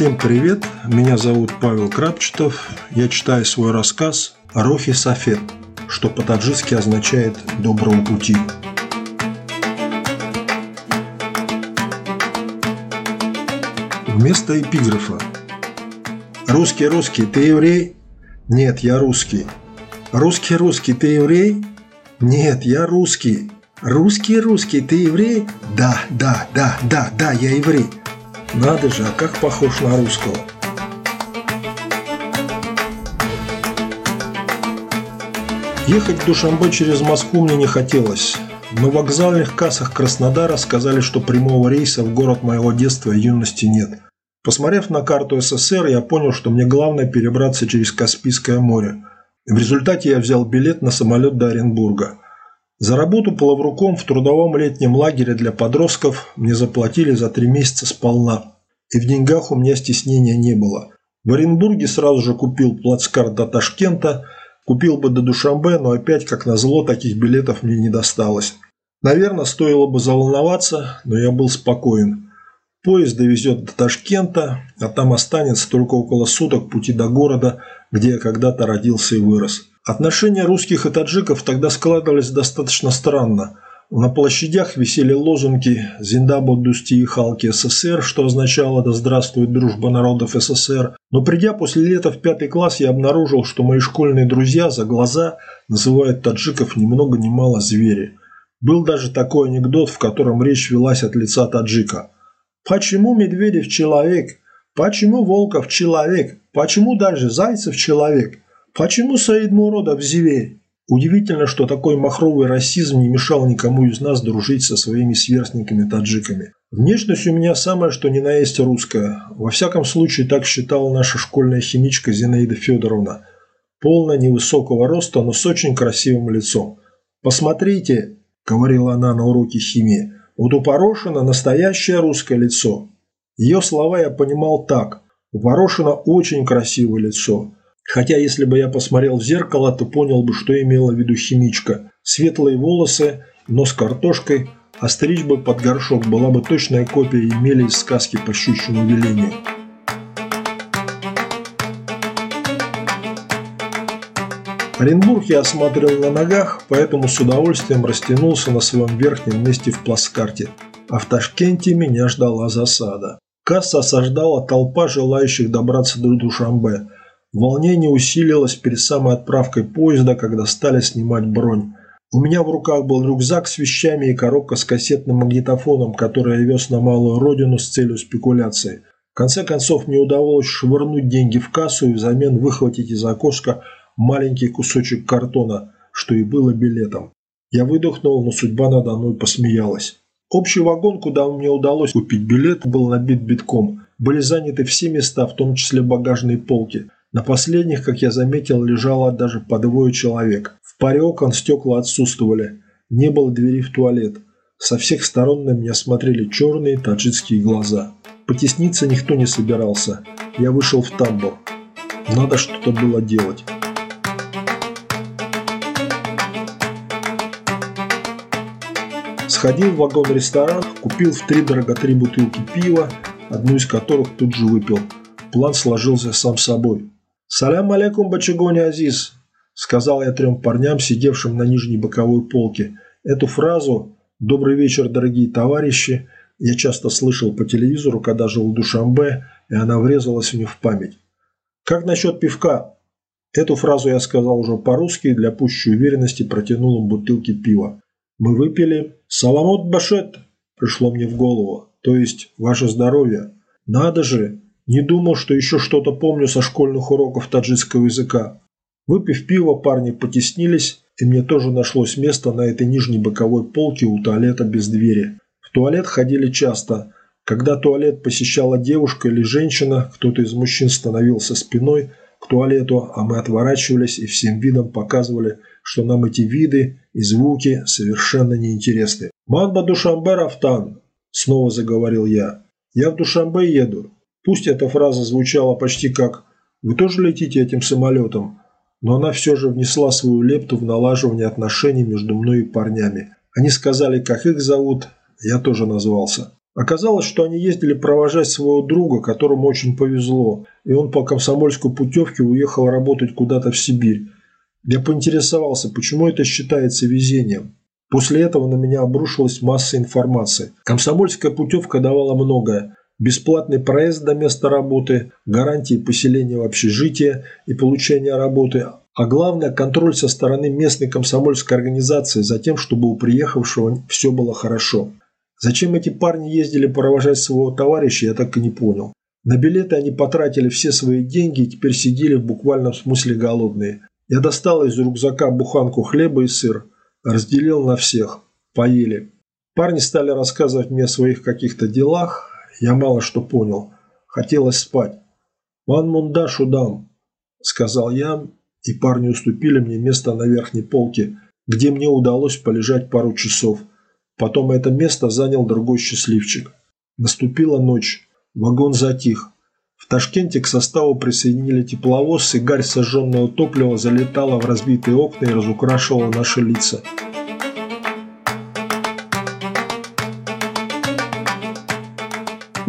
Всем привет, меня зовут Павел Крапчетов. Я читаю свой рассказ «Рохи Сафет», что по-таджикски означает «доброго пути». Вместо эпиграфа «Русский, русский, ты еврей?» «Нет, я русский». «Русский, русский, ты еврей?» «Нет, я русский». «Русский, русский, ты еврей?» «Да, да, да, да, да, я еврей». Надо же, а как похож на русского. Ехать в Душамбе через Москву мне не хотелось. В вокзальных кассах Краснодара сказали, что прямого рейса в город моего детства и юности нет. Посмотрев на карту СССР, я понял, что мне главное перебраться через Каспийское море. В результате я взял билет на самолет до Оренбурга. За работу половруком в трудовом летнем лагере для подростков мне заплатили за три месяца сполна. И в деньгах у меня стеснения не было. В Оренбурге сразу же купил плацкарт до Ташкента, купил бы до Душамбе, но опять, как назло, таких билетов мне не досталось. Наверное, стоило бы заволноваться, но я был спокоен. Поезд довезет до Ташкента, а там останется только около суток пути до города, где я когда-то родился и вырос. Отношения русских и таджиков тогда складывались достаточно странно. На площадях висели лозунги «Зиндабо Дусти и Халки СССР», что означало «Да здравствует дружба народов СССР». Но придя после лета в пятый класс, я обнаружил, что мои школьные друзья за глаза называют таджиков ни много ни мало звери. Был даже такой анекдот, в котором речь велась от лица таджика. «Почему Медведев человек? Почему Волков человек? Почему даже Зайцев человек?» Почему Саид Муродов зверь? Удивительно, что такой махровый расизм не мешал никому из нас дружить со своими сверстниками-таджиками. Внешность у меня самая, что ни на есть русская. Во всяком случае, так считала наша школьная химичка Зинаида Федоровна. Полная невысокого роста, но с очень красивым лицом. «Посмотрите», – говорила она на уроке химии, – «вот у Порошина настоящее русское лицо». Ее слова я понимал так. У Порошина очень красивое лицо. Хотя, если бы я посмотрел в зеркало, то понял бы, что имела в виду химичка. Светлые волосы, нос картошкой, а стричь бы под горшок была бы точная копия Емели из сказки по щучьему велению. Оренбург я осматривал на ногах, поэтому с удовольствием растянулся на своем верхнем месте в плацкарте. А в Ташкенте меня ждала засада. Касса осаждала толпа желающих добраться до Душамбе – Волнение усилилось перед самой отправкой поезда, когда стали снимать бронь. У меня в руках был рюкзак с вещами и коробка с кассетным магнитофоном, который я вез на малую родину с целью спекуляции. В конце концов, мне удалось швырнуть деньги в кассу и взамен выхватить из окошка маленький кусочек картона, что и было билетом. Я выдохнул, но судьба надо мной посмеялась. Общий вагон, куда мне удалось купить билет, был набит битком. Были заняты все места, в том числе багажные полки – на последних, как я заметил, лежало даже по двое человек. В паре окон стекла отсутствовали. Не было двери в туалет. Со всех сторон на меня смотрели черные таджикские глаза. Потесниться никто не собирался. Я вышел в тамбур. Надо что-то было делать. Сходил в вагон-ресторан, купил в три дорого три бутылки пива, одну из которых тут же выпил. План сложился сам собой. «Салям алейкум, Бачагони Азиз», – сказал я трем парням, сидевшим на нижней боковой полке. Эту фразу «Добрый вечер, дорогие товарищи» я часто слышал по телевизору, когда жил в Душамбе, и она врезалась мне в память. «Как насчет пивка?» Эту фразу я сказал уже по-русски и для пущей уверенности протянул им бутылки пива. Мы выпили «Саламот Башет» пришло мне в голову, то есть «Ваше здоровье». Надо же, не думал, что еще что-то помню со школьных уроков таджикского языка. Выпив пиво, парни потеснились, и мне тоже нашлось место на этой нижней боковой полке у туалета без двери. В туалет ходили часто. Когда туалет посещала девушка или женщина, кто-то из мужчин становился спиной к туалету, а мы отворачивались и всем видом показывали, что нам эти виды и звуки совершенно неинтересны. «Манба Душамбе Рафтан!» – снова заговорил я. «Я в Душамбе еду. Пусть эта фраза звучала почти как «Вы тоже летите этим самолетом?», но она все же внесла свою лепту в налаживание отношений между мной и парнями. Они сказали, как их зовут, я тоже назвался. Оказалось, что они ездили провожать своего друга, которому очень повезло, и он по комсомольской путевке уехал работать куда-то в Сибирь. Я поинтересовался, почему это считается везением. После этого на меня обрушилась масса информации. Комсомольская путевка давала многое. Бесплатный проезд до места работы, гарантии поселения в общежитие и получения работы, а главное – контроль со стороны местной комсомольской организации за тем, чтобы у приехавшего все было хорошо. Зачем эти парни ездили провожать своего товарища, я так и не понял. На билеты они потратили все свои деньги и теперь сидели в буквальном смысле голодные. Я достал из рюкзака буханку хлеба и сыр, разделил на всех, поели. Парни стали рассказывать мне о своих каких-то делах, я мало что понял. Хотелось спать. «Ван мундашу дам», – сказал я, и парни уступили мне место на верхней полке, где мне удалось полежать пару часов. Потом это место занял другой счастливчик. Наступила ночь. Вагон затих. В Ташкенте к составу присоединили тепловоз, и гарь сожженного топлива залетала в разбитые окна и разукрашивала наши лица.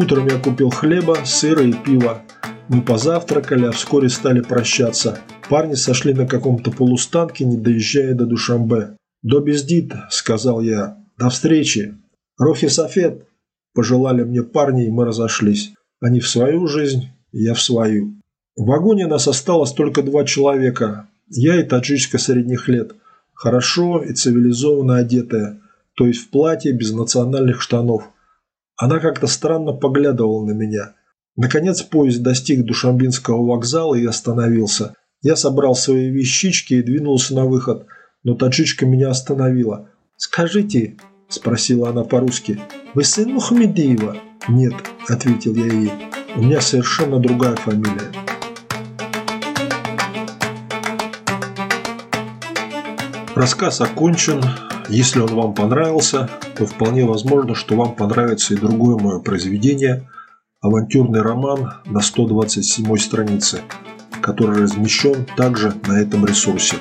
Утром я купил хлеба, сыра и пива. Мы позавтракали, а вскоре стали прощаться. Парни сошли на каком-то полустанке, не доезжая до Душамбе. «До бездит», – сказал я. «До встречи». «Рохи Софет», – пожелали мне парни, и мы разошлись. Они в свою жизнь, я в свою. В вагоне нас осталось только два человека. Я и таджичка средних лет. Хорошо и цивилизованно одетая. То есть в платье без национальных штанов. Она как-то странно поглядывала на меня. Наконец поезд достиг Душамбинского вокзала и остановился. Я собрал свои вещички и двинулся на выход, но таджичка меня остановила. «Скажите», – спросила она по-русски, – «вы сын Мухаммедиева?» «Нет», – ответил я ей, – «у меня совершенно другая фамилия». Рассказ окончен. Если он вам понравился, то вполне возможно, что вам понравится и другое мое произведение «Авантюрный роман» на 127 странице, который размещен также на этом ресурсе.